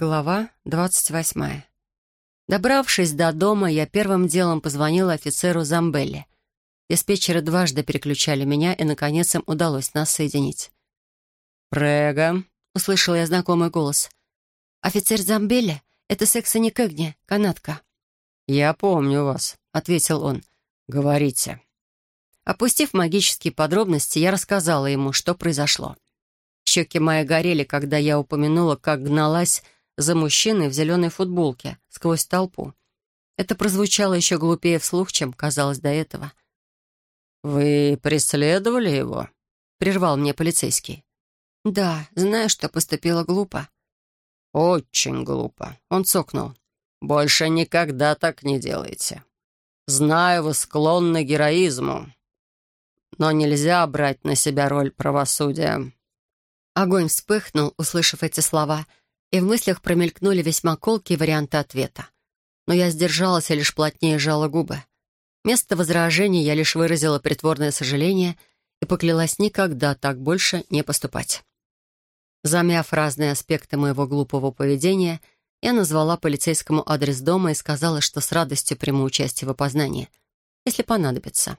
Глава двадцать восьмая. Добравшись до дома, я первым делом позвонила офицеру Замбелли. Диспетчеры дважды переключали меня, и, наконец, им удалось нас соединить. «Прега», — услышала я знакомый голос. «Офицер Замбелли? Это секса не Кэгни, канатка». «Я помню вас», — ответил он. «Говорите». Опустив магические подробности, я рассказала ему, что произошло. Щеки мои горели, когда я упомянула, как гналась за мужчиной в зеленой футболке сквозь толпу. Это прозвучало еще глупее вслух, чем казалось до этого. «Вы преследовали его?» — прервал мне полицейский. «Да, знаю, что поступила глупо». «Очень глупо», — он цокнул. «Больше никогда так не делайте. Знаю, вы склонны к героизму, но нельзя брать на себя роль правосудия». Огонь вспыхнул, услышав эти слова, и в мыслях промелькнули весьма колкие варианты ответа. Но я сдержалась и лишь плотнее сжала губы. Вместо возражений я лишь выразила притворное сожаление и поклялась никогда так больше не поступать. Замяв разные аспекты моего глупого поведения, я назвала полицейскому адрес дома и сказала, что с радостью приму участие в опознании, если понадобится.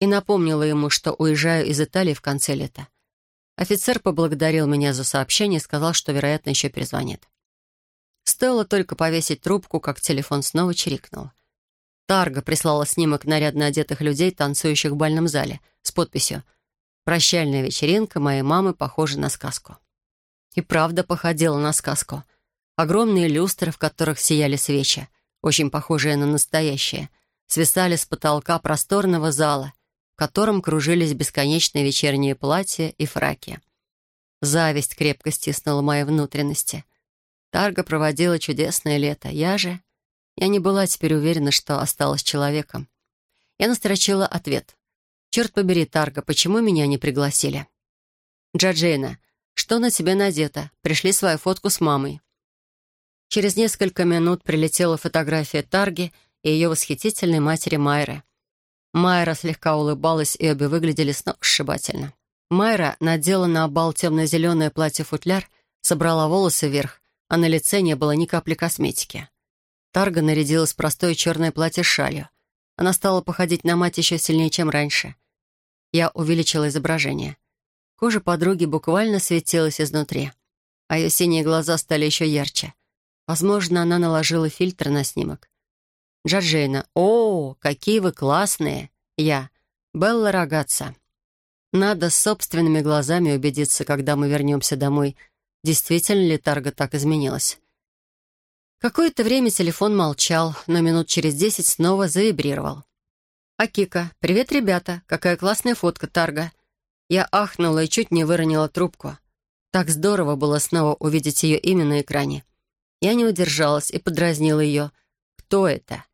И напомнила ему, что уезжаю из Италии в конце лета. Офицер поблагодарил меня за сообщение и сказал, что, вероятно, еще перезвонит. Стоило только повесить трубку, как телефон снова чирикнул. Тарга прислала снимок нарядно одетых людей, танцующих в бальном зале, с подписью «Прощальная вечеринка моей мамы похожа на сказку». И правда походила на сказку. Огромные люстры, в которых сияли свечи, очень похожие на настоящие, свисали с потолка просторного зала, котором кружились бесконечные вечерние платья и фраки. Зависть крепко стиснула мои внутренности. Тарга проводила чудесное лето. Я же... Я не была теперь уверена, что осталась человеком. Я настрочила ответ. «Черт побери, Тарга, почему меня не пригласили?» «Джаджейна, что на тебе надето? Пришли свою фотку с мамой». Через несколько минут прилетела фотография Тарги и ее восхитительной матери Майры. Майра слегка улыбалась, и обе выглядели сногсшибательно. Майра надела на обал темно-зеленое платье-футляр, собрала волосы вверх, а на лице не было ни капли косметики. Тарга нарядилась в простое черное платье с шалью. Она стала походить на мать еще сильнее, чем раньше. Я увеличила изображение. Кожа подруги буквально светилась изнутри, а ее синие глаза стали еще ярче. Возможно, она наложила фильтр на снимок. Джорджейна. «О, какие вы классные!» Я. «Белла Рогатца». Надо собственными глазами убедиться, когда мы вернемся домой, действительно ли Тарга так изменилась. Какое-то время телефон молчал, но минут через десять снова завибрировал. «Акика, привет, ребята! Какая классная фотка Тарга!» Я ахнула и чуть не выронила трубку. Так здорово было снова увидеть ее имя на экране. Я не удержалась и подразнила ее. «Кто это?»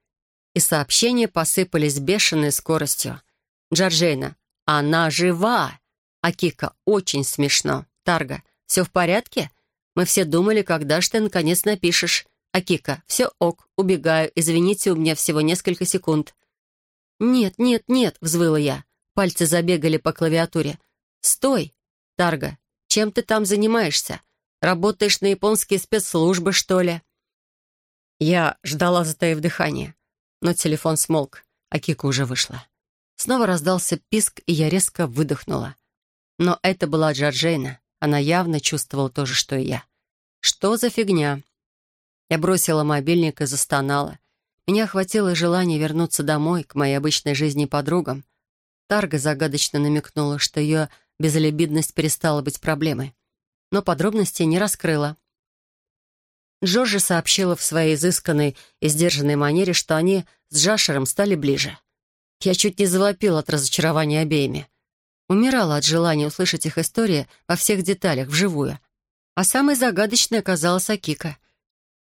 И сообщения посыпались бешеной скоростью. «Джорджейна, она жива!» «Акика, очень смешно!» «Тарга, все в порядке?» «Мы все думали, когда же ты наконец напишешь?» «Акика, все ок, убегаю, извините, у меня всего несколько секунд». «Нет, нет, нет!» — взвыла я. Пальцы забегали по клавиатуре. «Стой!» «Тарга, чем ты там занимаешься? Работаешь на японские спецслужбы, что ли?» Я ждала, затаив дыхание. Но телефон смолк, а Кика уже вышла. Снова раздался писк, и я резко выдохнула. Но это была Джорджейна. Она явно чувствовала то же, что и я. «Что за фигня?» Я бросила мобильник и застонала. Меня охватило желание вернуться домой, к моей обычной жизни и подругам. Тарга загадочно намекнула, что ее безлебидность перестала быть проблемой. Но подробностей не раскрыла. Джорджи сообщила в своей изысканной и сдержанной манере, что они с Джашером стали ближе. Я чуть не завопила от разочарования обеими. Умирала от желания услышать их истории во всех деталях, вживую. А самой загадочной оказалась Акика.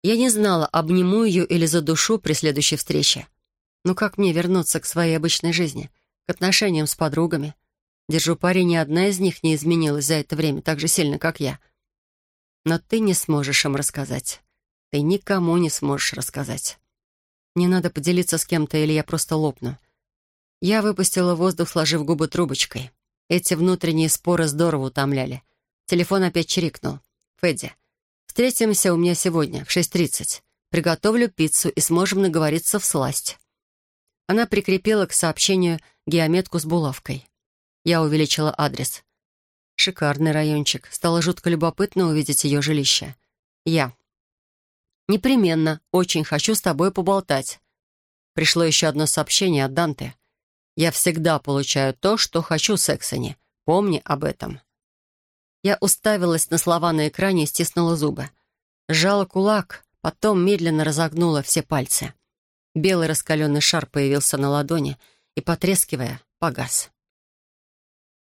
Я не знала, обниму ее или за душу при следующей встрече. Но как мне вернуться к своей обычной жизни, к отношениям с подругами? Держу пари, ни одна из них не изменилась за это время так же сильно, как я. Но ты не сможешь им рассказать. Ты никому не сможешь рассказать. Не надо поделиться с кем-то, или я просто лопну. Я выпустила воздух, сложив губы трубочкой. Эти внутренние споры здорово утомляли. Телефон опять чирикнул. «Федди, Встретимся у меня сегодня в 6.30. Приготовлю пиццу и сможем наговориться в сласть». Она прикрепила к сообщению геометку с булавкой. Я увеличила адрес. Шикарный райончик. Стало жутко любопытно увидеть ее жилище. Я. «Непременно. Очень хочу с тобой поболтать». Пришло еще одно сообщение от Данте. «Я всегда получаю то, что хочу, Сексони. Помни об этом». Я уставилась на слова на экране и стиснула зубы. Сжала кулак, потом медленно разогнула все пальцы. Белый раскаленный шар появился на ладони и, потрескивая, погас.